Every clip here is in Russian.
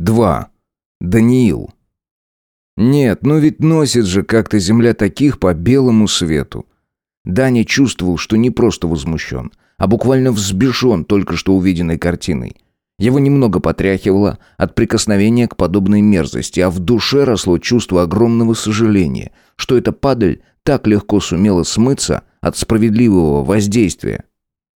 2. Даниил. Нет, ну ведь носит же как-то земля таких по белому свету. Даня чувствовал, что не просто возмущен, а буквально взбешен только что увиденной картиной. Его немного потряхивало от прикосновения к подобной мерзости, а в душе росло чувство огромного сожаления, что эта падаль так легко сумела смыться от справедливого воздействия.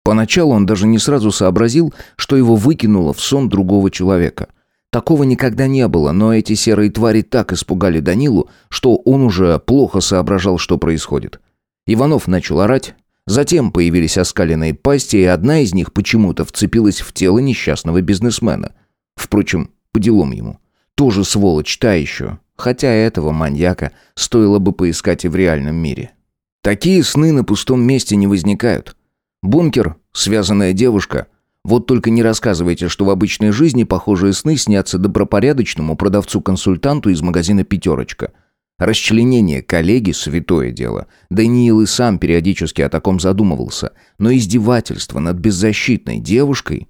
Поначалу он даже не сразу сообразил, что его выкинуло в сон другого человека. Такого никогда не было, но эти серые твари так испугали Данилу, что он уже плохо соображал, что происходит. Иванов начал орать, затем появились оскаленные пасти, и одна из них почему-то вцепилась в тело несчастного бизнесмена. Впрочем, по делам ему. Тоже сволочь та еще, хотя этого маньяка стоило бы поискать и в реальном мире. Такие сны на пустом месте не возникают. Бункер, связанная девушка, вот только не рассказывайте, что в обычной жизни похожие сны снятся добропорядочному продавцу-консультанту из магазина «Пятерочка». Расчленение коллеги – святое дело. Даниил и сам периодически о таком задумывался. Но издевательство над беззащитной девушкой...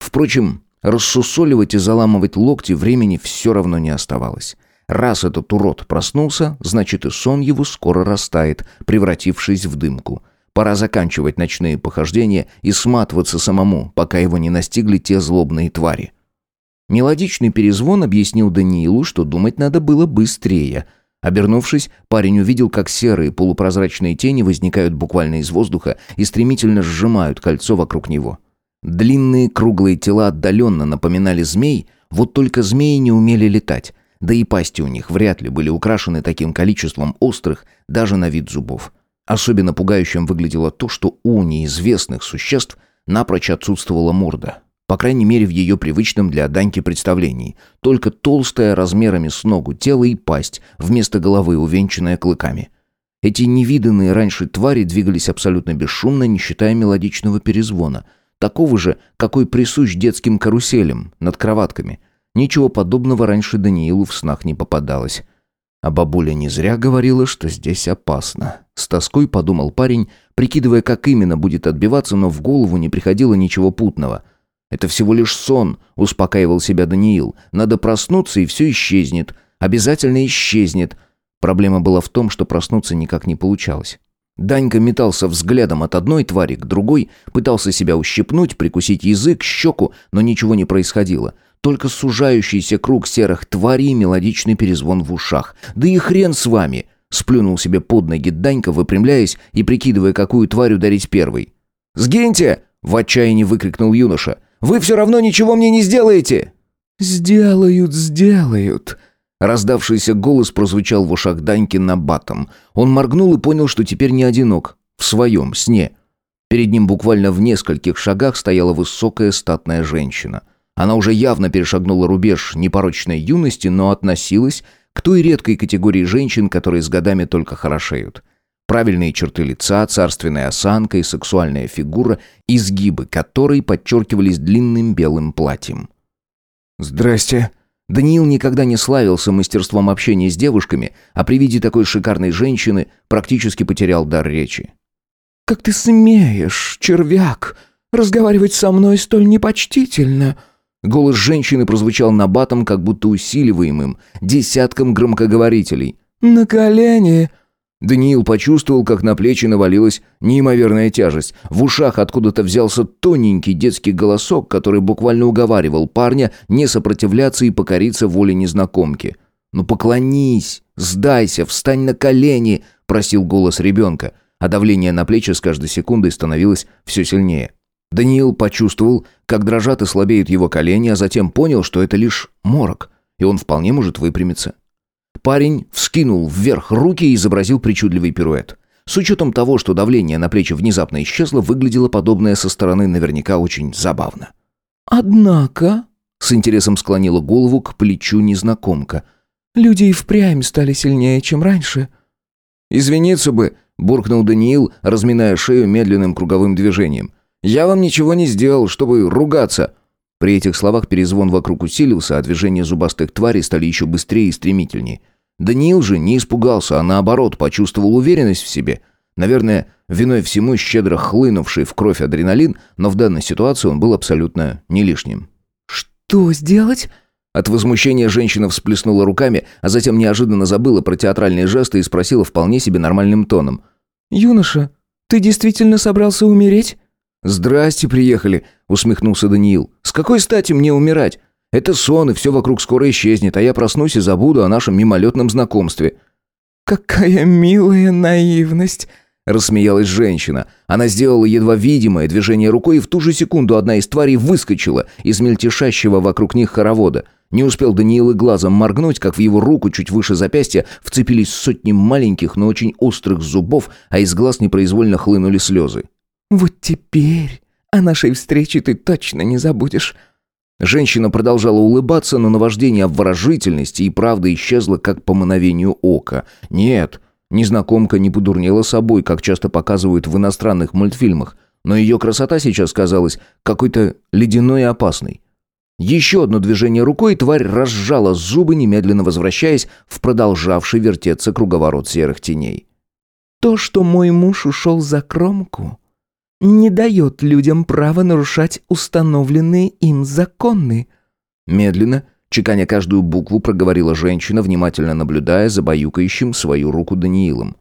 Впрочем, рассусоливать и заламывать локти времени все равно не оставалось. Раз этот урод проснулся, значит и сон его скоро растает, превратившись в дымку – Пора заканчивать ночные похождения и сматываться самому, пока его не настигли те злобные твари. Мелодичный перезвон объяснил Даниилу, что думать надо было быстрее. Обернувшись, парень увидел, как серые полупрозрачные тени возникают буквально из воздуха и стремительно сжимают кольцо вокруг него. Длинные круглые тела отдаленно напоминали змей, вот только змеи не умели летать, да и пасти у них вряд ли были украшены таким количеством острых, даже на вид зубов. Особенно пугающим выглядело то, что у неизвестных существ напрочь отсутствовала морда. По крайней мере, в ее привычном для Даньки представлении. Только толстая размерами с ногу тело и пасть, вместо головы увенчанная клыками. Эти невиданные раньше твари двигались абсолютно бесшумно, не считая мелодичного перезвона. Такого же, какой присущ детским каруселям над кроватками. Ничего подобного раньше Даниилу в снах не попадалось. А бабуля не зря говорила, что здесь опасно. С тоской подумал парень, прикидывая, как именно будет отбиваться, но в голову не приходило ничего путного. «Это всего лишь сон», — успокаивал себя Даниил. «Надо проснуться, и все исчезнет. Обязательно исчезнет». Проблема была в том, что проснуться никак не получалось. Данька метался взглядом от одной твари к другой, пытался себя ущипнуть, прикусить язык, щеку, но ничего не происходило. Только сужающийся круг серых тварей мелодичный перезвон в ушах. «Да и хрен с вами!» Сплюнул себе под ноги Данька, выпрямляясь и прикидывая, какую тварь ударить первой. «Сгиньте!» — в отчаянии выкрикнул юноша. «Вы все равно ничего мне не сделаете!» «Сделают, сделают!» Раздавшийся голос прозвучал в ушах Даньки на батом. Он моргнул и понял, что теперь не одинок. В своем сне. Перед ним буквально в нескольких шагах стояла высокая статная женщина. Она уже явно перешагнула рубеж непорочной юности, но относилась к той редкой категории женщин, которые с годами только хорошеют. Правильные черты лица, царственная осанка и сексуальная фигура, изгибы которой подчеркивались длинным белым платьем. «Здрасте», Даниил никогда не славился мастерством общения с девушками, а при виде такой шикарной женщины практически потерял дар речи. «Как ты смеешь, червяк, разговаривать со мной столь непочтительно?» Голос женщины прозвучал набатом, как будто усиливаемым, десятком громкоговорителей. «На колени!» Даниил почувствовал, как на плечи навалилась неимоверная тяжесть. В ушах откуда-то взялся тоненький детский голосок, который буквально уговаривал парня не сопротивляться и покориться воле незнакомки. «Ну поклонись, сдайся, встань на колени!» – просил голос ребенка, а давление на плечи с каждой секундой становилось все сильнее. Даниил почувствовал, как дрожат и слабеют его колени, а затем понял, что это лишь морок, и он вполне может выпрямиться. Парень вскинул вверх руки и изобразил причудливый пируэт. С учетом того, что давление на плечи внезапно исчезло, выглядело подобное со стороны наверняка очень забавно. «Однако...» — с интересом склонила голову к плечу незнакомка. «Люди и впрямь стали сильнее, чем раньше». «Извиниться бы», — буркнул Даниил, разминая шею медленным круговым движением. Я вам ничего не сделал, чтобы ругаться». При этих словах перезвон вокруг усилился, а движения зубастых тварей стали еще быстрее и стремительнее. Даниил же не испугался, а наоборот почувствовал уверенность в себе. Наверное, виной всему щедро хлынувший в кровь адреналин, но в данной ситуации он был абсолютно не лишним. «Что сделать?» От возмущения женщина всплеснула руками, а затем неожиданно забыла про театральные жесты и спросила вполне себе нормальным тоном. «Юноша, ты действительно собрался умереть?» «Здрасте, приехали», — усмехнулся Даниил. «С какой стати мне умирать? Это сон, и все вокруг скоро исчезнет, а я проснусь и забуду о нашем мимолетном знакомстве». «Какая милая наивность!» — рассмеялась женщина. Она сделала едва видимое движение рукой, и в ту же секунду одна из тварей выскочила из мельтешащего вокруг них хоровода. Не успел Даниил и глазом моргнуть, как в его руку чуть выше запястья вцепились сотни маленьких, но очень острых зубов, а из глаз непроизвольно хлынули слезы. «Вот теперь о нашей встрече ты точно не забудешь». Женщина продолжала улыбаться, но наваждение обворожительности и правда исчезло, как по мановению ока. «Нет, незнакомка не подурнела собой, как часто показывают в иностранных мультфильмах, но ее красота сейчас казалась какой-то ледяной и опасной. Еще одно движение рукой, тварь разжала зубы, немедленно возвращаясь в продолжавший вертеться круговорот серых теней. «То, что мой муж ушел за кромку, не дает людям права нарушать установленные им законы». Медленно, чеканя каждую букву, проговорила женщина, внимательно наблюдая за баюкающим свою руку Даниилом.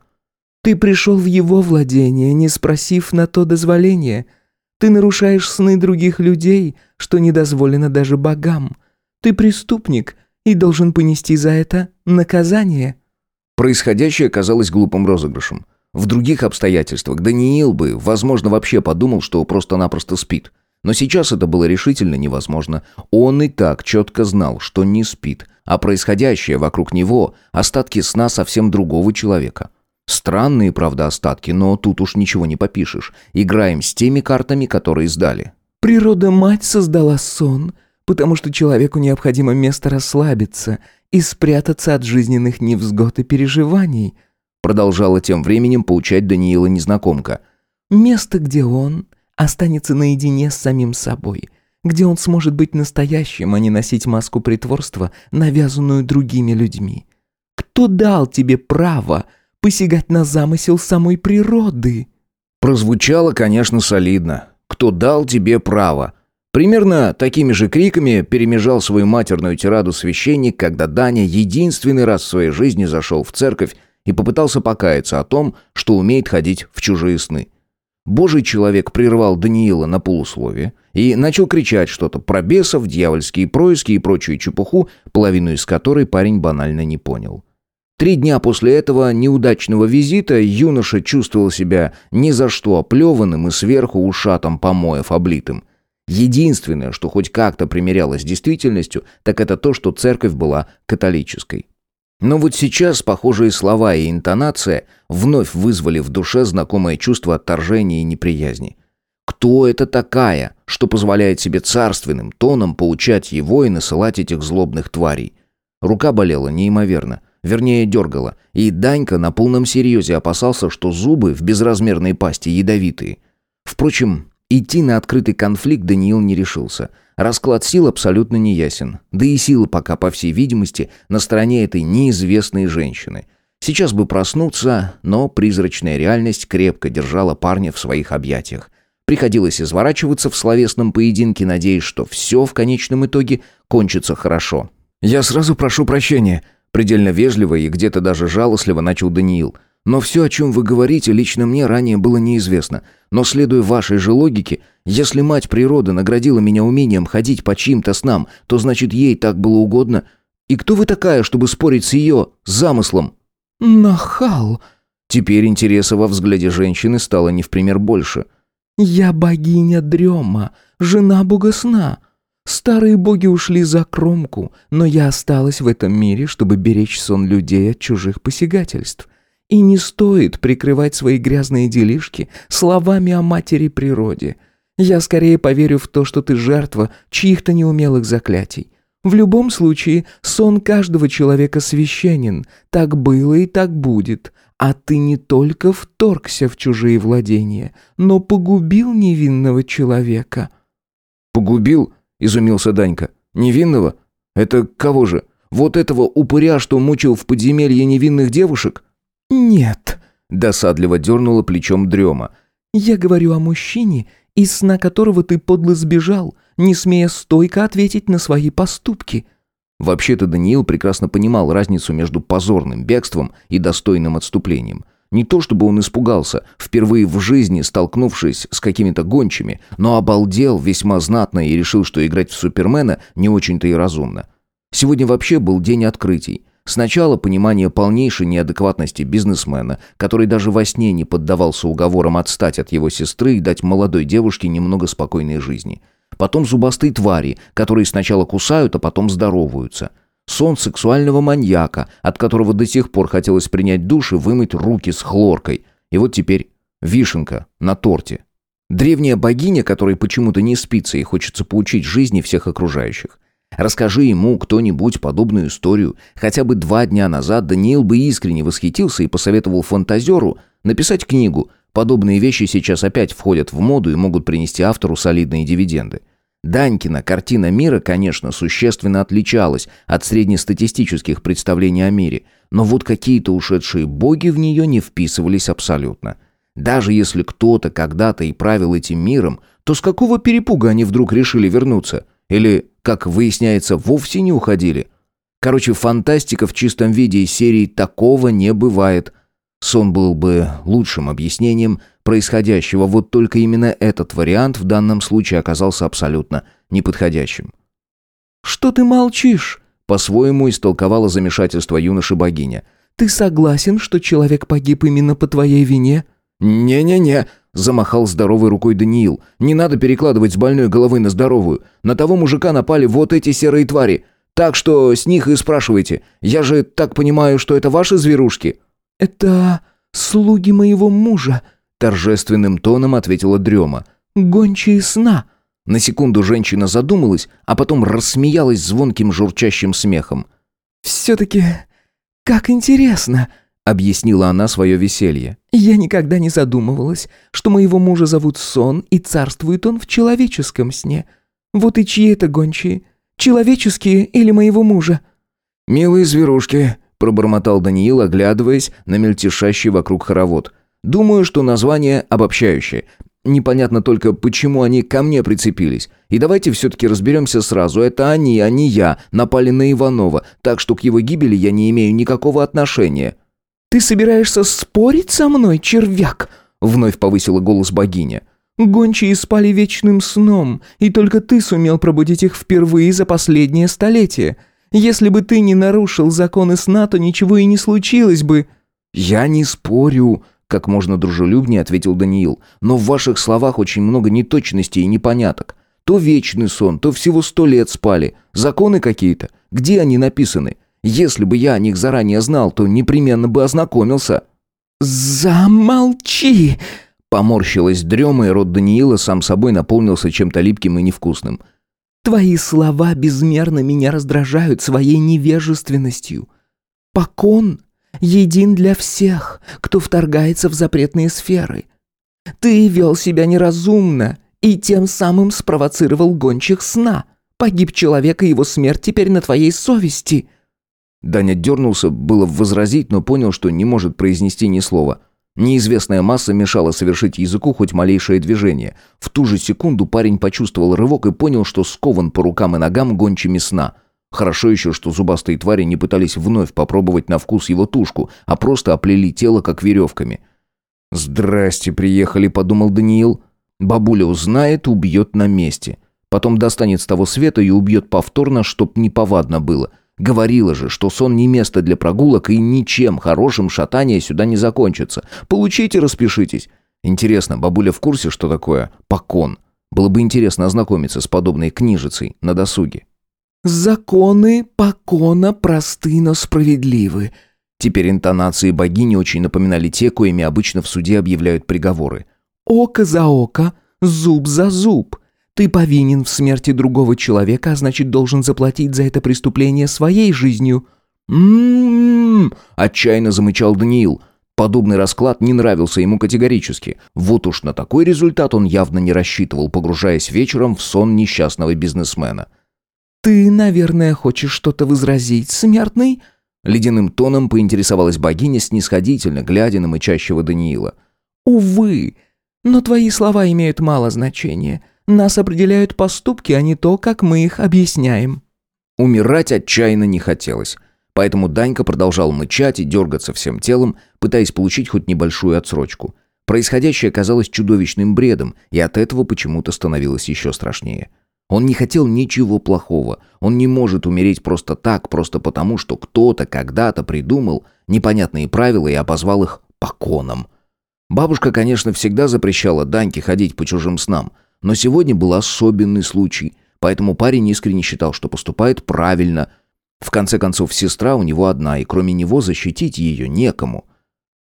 «Ты пришел в его владение, не спросив на то дозволения. Ты нарушаешь сны других людей, что не дозволено даже богам. Ты преступник и должен понести за это наказание». Происходящее казалось глупым розыгрышем. В других обстоятельствах Даниил бы, возможно, вообще подумал, что просто-напросто спит. Но сейчас это было решительно невозможно. Он и так четко знал, что не спит, а происходящее вокруг него – остатки сна совсем другого человека. Странные, правда, остатки, но тут уж ничего не попишешь. Играем с теми картами, которые сдали. «Природа-мать создала сон, потому что человеку необходимо место расслабиться и спрятаться от жизненных невзгод и переживаний», Продолжала тем временем поучать Даниила незнакомка. «Место, где он останется наедине с самим собой, где он сможет быть настоящим, а не носить маску притворства, навязанную другими людьми. Кто дал тебе право посягать на замысел самой природы?» Прозвучало, конечно, солидно. «Кто дал тебе право?» Примерно такими же криками перемежал свою матерную тираду священник, когда Даня единственный раз в своей жизни зашел в церковь и попытался покаяться о том, что умеет ходить в чужие сны. Божий человек прервал Даниила на полусловие и начал кричать что-то про бесов, дьявольские происки и прочую чепуху, половину из которой парень банально не понял. Три дня после этого неудачного визита юноша чувствовал себя ни за что оплеванным и сверху ушатом помоев облитым. Единственное, что хоть как-то примерялось с действительностью, так это то, что церковь была католической. Но вот сейчас похожие слова и интонация вновь вызвали в душе знакомое чувство отторжения и неприязни. Кто это такая, что позволяет себе царственным тоном поучать его и насылать этих злобных тварей? Рука болела неимоверно, вернее дергала, и Данька на полном серьезе опасался, что зубы в безразмерной пасти ядовитые. Впрочем, идти на открытый конфликт Даниил не решился – Расклад сил абсолютно неясен. Да и силы пока, по всей видимости, на стороне этой неизвестной женщины. Сейчас бы проснуться, но призрачная реальность крепко держала парня в своих объятиях. Приходилось изворачиваться в словесном поединке, надеясь, что все в конечном итоге кончится хорошо. «Я сразу прошу прощения», — предельно вежливо и где-то даже жалостливо начал Даниил — но все, о чем вы говорите, лично мне ранее было неизвестно. Но следуя вашей же логике, если мать природы наградила меня умением ходить по чьим-то снам, то значит ей так было угодно. И кто вы такая, чтобы спорить с ее замыслом?» «Нахал!» Теперь интереса во взгляде женщины стало не в пример больше. «Я богиня дрема, жена бога сна. Старые боги ушли за кромку, но я осталась в этом мире, чтобы беречь сон людей от чужих посягательств. И не стоит прикрывать свои грязные делишки словами о матери природе. Я скорее поверю в то, что ты жертва чьих-то неумелых заклятий. В любом случае, сон каждого человека священен. Так было и так будет. А ты не только вторгся в чужие владения, но погубил невинного человека». «Погубил?» — изумился Данька. «Невинного? Это кого же? Вот этого упыря, что мучил в подземелье невинных девушек?» «Нет», — досадливо дернула плечом дрема. «Я говорю о мужчине, из сна которого ты подло сбежал, не смея стойко ответить на свои поступки». Вообще-то Даниил прекрасно понимал разницу между позорным бегством и достойным отступлением. Не то чтобы он испугался, впервые в жизни столкнувшись с какими-то гончими, но обалдел весьма знатно и решил, что играть в Супермена не очень-то и разумно. Сегодня вообще был день открытий. Сначала понимание полнейшей неадекватности бизнесмена, который даже во сне не поддавался уговорам отстать от его сестры и дать молодой девушке немного спокойной жизни – Потом зубастые твари, которые сначала кусают, а потом здороваются. Сон сексуального маньяка, от которого до сих пор хотелось принять душ и вымыть руки с хлоркой. И вот теперь вишенка на торте. Древняя богиня, которой почему-то не спится и хочется поучить жизни всех окружающих. Расскажи ему кто-нибудь подобную историю. Хотя бы два дня назад Даниил бы искренне восхитился и посоветовал фантазеру написать книгу. Подобные вещи сейчас опять входят в моду и могут принести автору солидные дивиденды. Данькина картина мира, конечно, существенно отличалась от среднестатистических представлений о мире, но вот какие-то ушедшие боги в нее не вписывались абсолютно. Даже если кто-то когда-то и правил этим миром, то с какого перепуга они вдруг решили вернуться? Или, как выясняется, вовсе не уходили? Короче, фантастика в чистом виде из серии «Такого не бывает». Сон был бы лучшим объяснением происходящего, вот только именно этот вариант в данном случае оказался абсолютно неподходящим. «Что ты молчишь?» — по-своему истолковала замешательство юноши-богиня. «Ты согласен, что человек погиб именно по твоей вине?» «Не-не-не», — замахал здоровой рукой Даниил. «Не надо перекладывать с больной головы на здоровую. На того мужика напали вот эти серые твари. Так что с них и спрашивайте. Я же так понимаю, что это ваши зверушки?» «Это слуги моего мужа», — торжественным тоном ответила Дрема. «Гончие сна». На секунду женщина задумалась, а потом рассмеялась звонким журчащим смехом. «Все-таки как интересно», — объяснила она свое веселье. «Я никогда не задумывалась, что моего мужа зовут Сон, и царствует он в человеческом сне. Вот и чьи это гончие? Человеческие или моего мужа?» «Милые зверушки», пробормотал Даниил, оглядываясь на мельтешащий вокруг хоровод. «Думаю, что название обобщающее. Непонятно только, почему они ко мне прицепились. И давайте все-таки разберемся сразу. Это они, а не я, напали на Иванова, так что к его гибели я не имею никакого отношения». «Ты собираешься спорить со мной, червяк?» Вновь повысила голос богиня. «Гончие спали вечным сном, и только ты сумел пробудить их впервые за последнее столетие. Если бы ты не нарушил законы сна, то ничего и не случилось бы». «Я не спорю», — как можно дружелюбнее ответил Даниил. «Но в ваших словах очень много неточностей и непоняток. То вечный сон, то всего сто лет спали. Законы какие-то. Где они написаны? Если бы я о них заранее знал, то непременно бы ознакомился». «Замолчи!» Поморщилась дрема, и рот Даниила сам собой наполнился чем-то липким и невкусным. Твои слова безмерно меня раздражают своей невежественностью. Покон един для всех, кто вторгается в запретные сферы. Ты вел себя неразумно и тем самым спровоцировал гончих сна. Погиб человек, и его смерть теперь на твоей совести». Даня дернулся, было возразить, но понял, что не может произнести ни слова. Неизвестная масса мешала совершить языку хоть малейшее движение. В ту же секунду парень почувствовал рывок и понял, что скован по рукам и ногам гончими сна. Хорошо еще, что зубастые твари не пытались вновь попробовать на вкус его тушку, а просто оплели тело как веревками. «Здрасте, приехали», — подумал Даниил. «Бабуля узнает, убьет на месте. Потом достанет с того света и убьет повторно, чтоб неповадно было». Говорила же, что сон не место для прогулок и ничем хорошим шатание сюда не закончится. Получите, распишитесь. Интересно, бабуля в курсе, что такое покон? Было бы интересно ознакомиться с подобной книжицей на досуге. «Законы покона просты, но справедливы». Теперь интонации богини очень напоминали те, коими обычно в суде объявляют приговоры. «Око за око, зуб за зуб. Ты повинен в смерти другого человека, а значит, должен заплатить за это преступление своей жизнью». «М-м-м!» – отчаянно замычал Даниил. Подобный расклад не нравился ему категорически. Вот уж на такой результат он явно не рассчитывал, погружаясь вечером в сон несчастного бизнесмена. «Ты, наверное, хочешь что-то возразить, смертный?» Ледяным тоном поинтересовалась богиня снисходительно, глядя на мычащего Даниила. «Увы, но твои слова имеют мало значения. Нас определяют поступки, а не то, как мы их объясняем». Умирать отчаянно не хотелось. Поэтому Данька продолжал мычать и дергаться всем телом, пытаясь получить хоть небольшую отсрочку. Происходящее казалось чудовищным бредом, и от этого почему-то становилось еще страшнее. Он не хотел ничего плохого. Он не может умереть просто так, просто потому, что кто-то когда-то придумал непонятные правила и обозвал их поконом. Бабушка, конечно, всегда запрещала Даньке ходить по чужим снам, но сегодня был особенный случай, поэтому парень искренне считал, что поступает правильно. В конце концов, сестра у него одна, и кроме него защитить ее некому.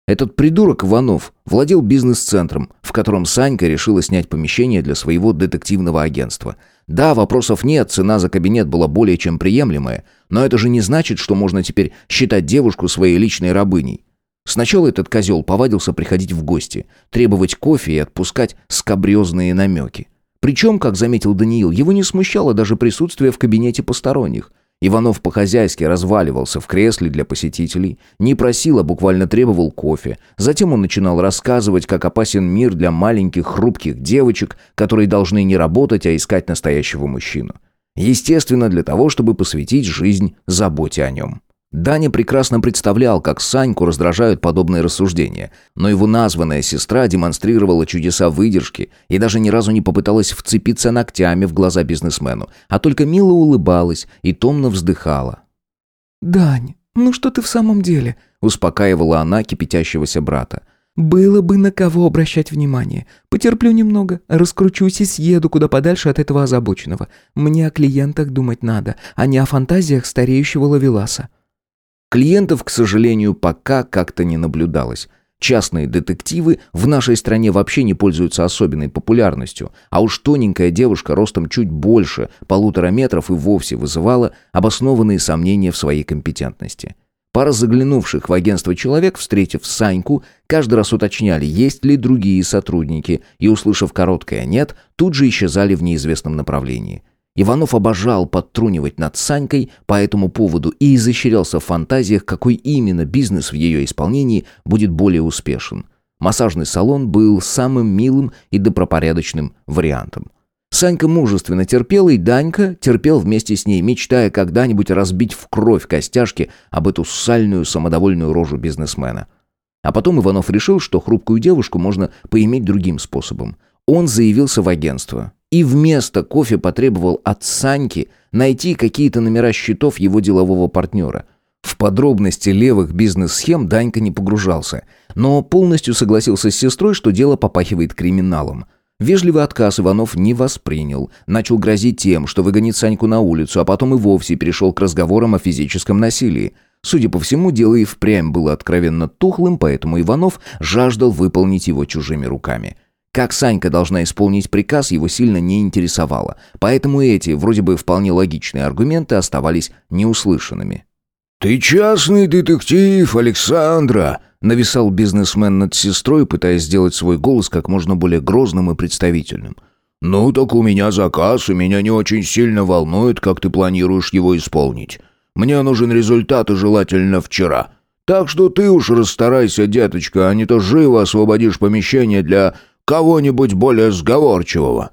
Этот придурок Иванов владел бизнес-центром, в котором Санька решила снять помещение для своего детективного агентства. Да, вопросов нет, цена за кабинет была более чем приемлемая, но это же не значит, что можно теперь считать девушку своей личной рабыней. Сначала этот козел повадился приходить в гости, требовать кофе и отпускать скабрезные намеки. Причем, как заметил Даниил, его не смущало даже присутствие в кабинете посторонних. Иванов по-хозяйски разваливался в кресле для посетителей, не просил, а буквально требовал кофе. Затем он начинал рассказывать, как опасен мир для маленьких хрупких девочек, которые должны не работать, а искать настоящего мужчину. Естественно, для того, чтобы посвятить жизнь заботе о нем. Даня прекрасно представлял, как Саньку раздражают подобные рассуждения, но его названная сестра демонстрировала чудеса выдержки и даже ни разу не попыталась вцепиться ногтями в глаза бизнесмену, а только мило улыбалась и томно вздыхала. «Дань, ну что ты в самом деле?» – успокаивала она кипятящегося брата. «Было бы на кого обращать внимание. Потерплю немного, раскручусь и съеду куда подальше от этого озабоченного. Мне о клиентах думать надо, а не о фантазиях стареющего лавеласа». Клиентов, к сожалению, пока как-то не наблюдалось. Частные детективы в нашей стране вообще не пользуются особенной популярностью, а уж тоненькая девушка ростом чуть больше полутора метров и вовсе вызывала обоснованные сомнения в своей компетентности. Пара заглянувших в агентство человек, встретив Саньку, каждый раз уточняли, есть ли другие сотрудники, и, услышав короткое «нет», тут же исчезали в неизвестном направлении. Иванов обожал подтрунивать над Санькой по этому поводу и изощрялся в фантазиях, какой именно бизнес в ее исполнении будет более успешен. Массажный салон был самым милым и добропорядочным вариантом. Санька мужественно терпела, и Данька терпел вместе с ней, мечтая когда-нибудь разбить в кровь костяшки об эту сальную самодовольную рожу бизнесмена. А потом Иванов решил, что хрупкую девушку можно поиметь другим способом. Он заявился в агентство и вместо кофе потребовал от Саньки найти какие-то номера счетов его делового партнера. В подробности левых бизнес-схем Данька не погружался, но полностью согласился с сестрой, что дело попахивает криминалом. Вежливый отказ Иванов не воспринял, начал грозить тем, что выгонит Саньку на улицу, а потом и вовсе перешел к разговорам о физическом насилии. Судя по всему, дело и впрямь было откровенно тухлым, поэтому Иванов жаждал выполнить его чужими руками. Как Санька должна исполнить приказ, его сильно не интересовало, поэтому эти, вроде бы вполне логичные аргументы оставались неуслышанными. «Ты частный детектив, Александра!» нависал бизнесмен над сестрой, пытаясь сделать свой голос как можно более грозным и представительным. «Ну так у меня заказ, и меня не очень сильно волнует, как ты планируешь его исполнить. Мне нужен результат, и желательно вчера. Так что ты уж расстарайся, деточка, а не то живо освободишь помещение для Кого-нибудь более сговорчивого».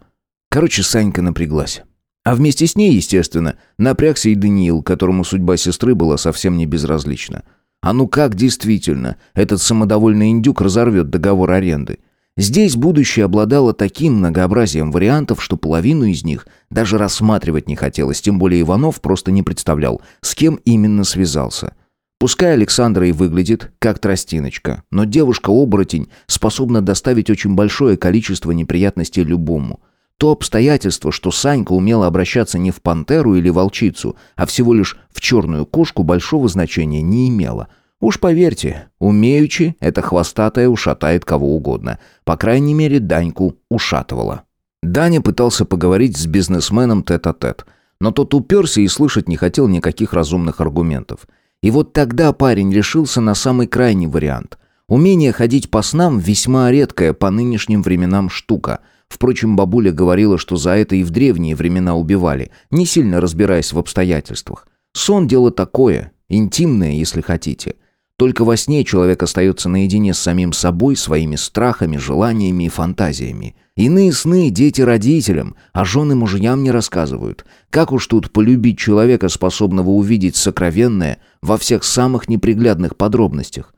Короче, Санька напряглась. А вместе с ней, естественно, напрягся и Даниил, которому судьба сестры была совсем не безразлична. А ну как действительно этот самодовольный индюк разорвет договор аренды? Здесь будущее обладало таким многообразием вариантов, что половину из них даже рассматривать не хотелось, тем более Иванов просто не представлял, с кем именно связался. Пускай Александра и выглядит как тростиночка, но девушка-оборотень способна доставить очень большое количество неприятностей любому. То обстоятельство, что Санька умела обращаться не в пантеру или волчицу, а всего лишь в черную кошку, большого значения не имело. Уж поверьте, умеючи, эта хвостатая ушатает кого угодно. По крайней мере, Даньку ушатывала. Даня пытался поговорить с бизнесменом тет-а-тет, -тет, но тот уперся и слышать не хотел никаких разумных аргументов. И вот тогда парень решился на самый крайний вариант. Умение ходить по снам весьма редкая по нынешним временам штука. Впрочем, бабуля говорила, что за это и в древние времена убивали, не сильно разбираясь в обстоятельствах. Сон – дело такое, интимное, если хотите. Только во сне человек остается наедине с самим собой, своими страхами, желаниями и фантазиями. Иные сны дети родителям, а жены мужьям не рассказывают. Как уж тут полюбить человека, способного увидеть сокровенное во всех самых неприглядных подробностях?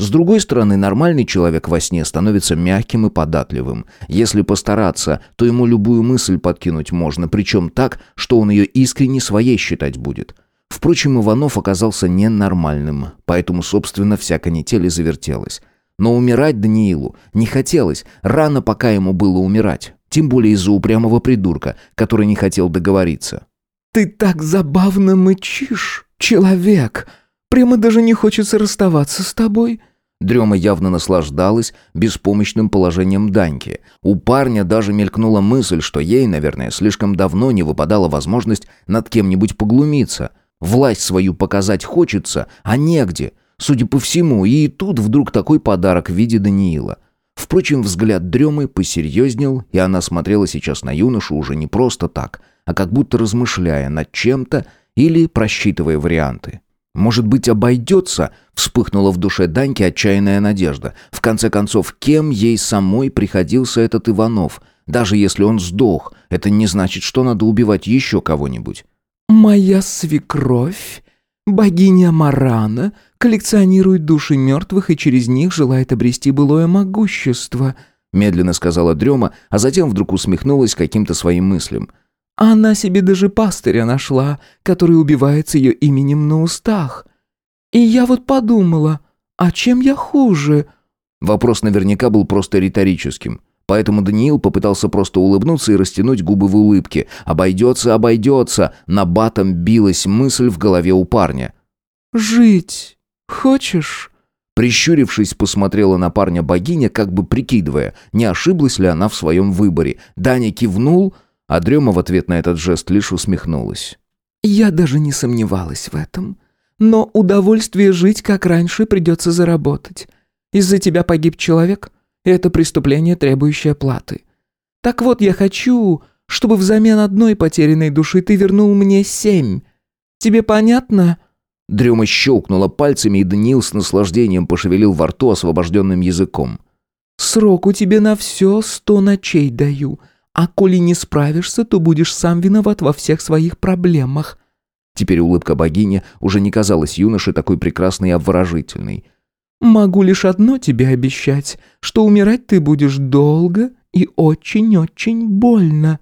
С другой стороны, нормальный человек во сне становится мягким и податливым. Если постараться, то ему любую мысль подкинуть можно, причем так, что он ее искренне своей считать будет. Впрочем, Иванов оказался ненормальным, поэтому, собственно, вся канитель и завертелась. Но умирать Даниилу не хотелось, рано пока ему было умирать. Тем более из-за упрямого придурка, который не хотел договориться. «Ты так забавно мычишь, человек! Прямо даже не хочется расставаться с тобой!» Дрема явно наслаждалась беспомощным положением Даньки. У парня даже мелькнула мысль, что ей, наверное, слишком давно не выпадала возможность над кем-нибудь поглумиться. Власть свою показать хочется, а негде. Судя по всему, и тут вдруг такой подарок в виде Даниила. Впрочем, взгляд Дремы посерьезнел, и она смотрела сейчас на юношу уже не просто так, а как будто размышляя над чем-то или просчитывая варианты. «Может быть, обойдется?» — вспыхнула в душе Даньки отчаянная надежда. В конце концов, кем ей самой приходился этот Иванов? Даже если он сдох, это не значит, что надо убивать еще кого-нибудь. «Моя свекровь, богиня Марана, коллекционирует души мертвых и через них желает обрести былое могущество», медленно сказала Дрема, а затем вдруг усмехнулась каким-то своим мыслям. Она себе даже пастыря нашла, который убивается ее именем на устах. И я вот подумала, а чем я хуже?» Вопрос наверняка был просто риторическим. Поэтому Даниил попытался просто улыбнуться и растянуть губы в улыбке. «Обойдется, обойдется!» На батом билась мысль в голове у парня. «Жить хочешь?» Прищурившись, посмотрела на парня богиня, как бы прикидывая, не ошиблась ли она в своем выборе. Даня кивнул, а Дрема в ответ на этот жест лишь усмехнулась. «Я даже не сомневалась в этом. Но удовольствие жить, как раньше, придется заработать. Из-за тебя погиб человек, это преступление, требующее платы. Так вот, я хочу, чтобы взамен одной потерянной души ты вернул мне семь. Тебе понятно?» Дрема щелкнула пальцами, и Даниил с наслаждением пошевелил во рту освобожденным языком. «Срок у тебя на все сто ночей даю, а коли не справишься, то будешь сам виноват во всех своих проблемах». Теперь улыбка богини уже не казалась юноше такой прекрасной и обворожительной. «Могу лишь одно тебе обещать, что умирать ты будешь долго и очень-очень больно».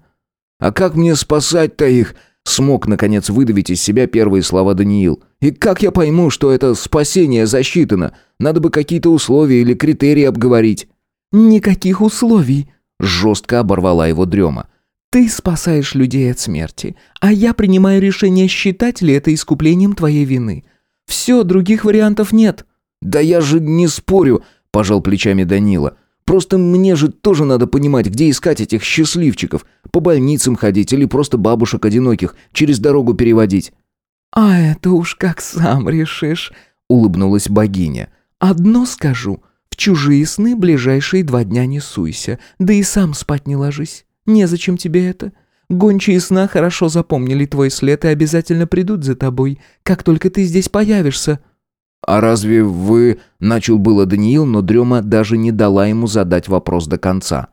«А как мне спасать-то их?» Смог, наконец, выдавить из себя первые слова Даниил. «И как я пойму, что это спасение засчитано? Надо бы какие-то условия или критерии обговорить». «Никаких условий», Жестко оборвала его дрема. «Ты спасаешь людей от смерти, а я принимаю решение, считать ли это искуплением твоей вины. Все, других вариантов нет». «Да я же не спорю», – пожал плечами Данила. «Просто мне же тоже надо понимать, где искать этих счастливчиков. По больницам ходить или просто бабушек одиноких через дорогу переводить». «А это уж как сам решишь», – улыбнулась богиня. «Одно скажу». В чужие сны ближайшие два дня не суйся, да и сам спать не ложись. Незачем тебе это. Гончие сна хорошо запомнили твой след и обязательно придут за тобой, как только ты здесь появишься». «А разве вы...» — начал было Даниил, но Дрема даже не дала ему задать вопрос до конца.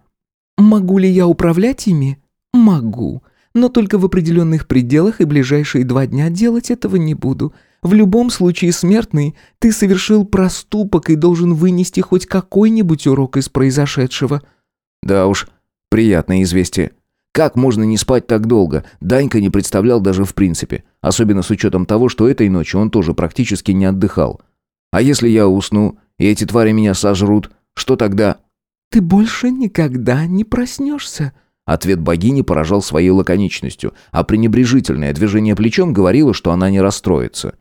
«Могу ли я управлять ими? Могу. Но только в определенных пределах и ближайшие два дня делать этого не буду. В любом случае, смертный, ты совершил проступок и должен вынести хоть какой-нибудь урок из произошедшего». «Да уж, приятное известие. Как можно не спать так долго? Данька не представлял даже в принципе. Особенно с учетом того, что этой ночью он тоже практически не отдыхал. А если я усну, и эти твари меня сожрут, что тогда?» «Ты больше никогда не проснешься», Ответ богини поражал своей лаконичностью, а пренебрежительное движение плечом говорило, что она не расстроится.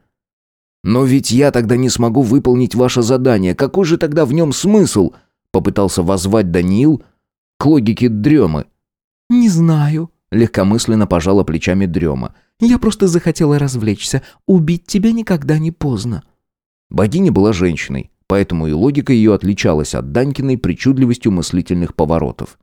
«Но ведь я тогда не смогу выполнить ваше задание. Какой же тогда в нем смысл?» Попытался воззвать Даниил к логике дремы. «Не знаю», — легкомысленно пожала плечами дрема. «Я просто захотела развлечься. Убить тебя никогда не поздно». Богиня была женщиной, поэтому и логика ее отличалась от Данькиной причудливостью мыслительных поворотов.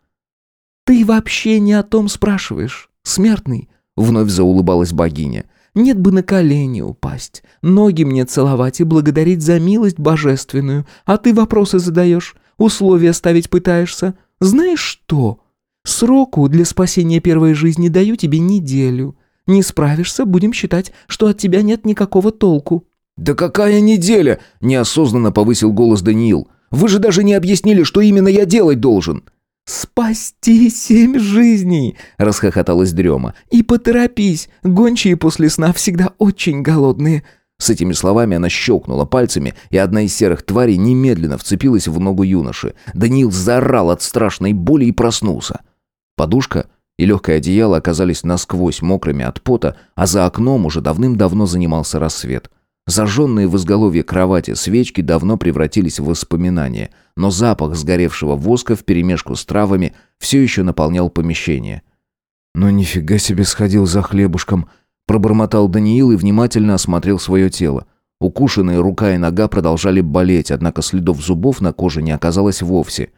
«Ты вообще не о том спрашиваешь, смертный», — вновь заулыбалась богиня. Нет бы на колени упасть, ноги мне целовать и благодарить за милость божественную, а ты вопросы задаешь, условия ставить пытаешься. Знаешь что? Сроку для спасения первой жизни даю тебе неделю. Не справишься, будем считать, что от тебя нет никакого толку». «Да какая неделя?» – неосознанно повысил голос Даниил. «Вы же даже не объяснили, что именно я делать должен». «Спасти семь жизней!» – расхохоталась Дрема. «И поторопись, гончие после сна всегда очень голодные». С этими словами она щелкнула пальцами, и одна из серых тварей немедленно вцепилась в ногу юноши. Даниил заорал от страшной боли и проснулся. Подушка и легкое одеяло оказались насквозь мокрыми от пота, а за окном уже давным-давно занимался рассвет. Зажженные в изголовье кровати свечки давно превратились в воспоминания, но запах сгоревшего воска вперемешку с травами все еще наполнял помещение. «Ну нифига себе сходил за хлебушком», — пробормотал Даниил и внимательно осмотрел свое тело. Укушенные рука и нога продолжали болеть, однако следов зубов на коже не оказалось вовсе.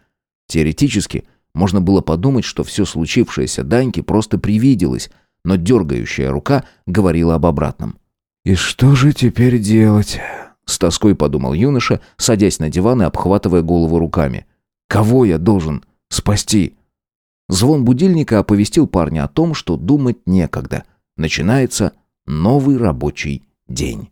Теоретически, можно было подумать, что все случившееся Даньке просто привиделось, но дергающая рука говорила об обратном. «И что же теперь делать?» С тоской подумал юноша, садясь на диван и обхватывая голову руками. «Кого я должен спасти?» Звон будильника оповестил парня о том, что думать некогда. Начинается новый рабочий день.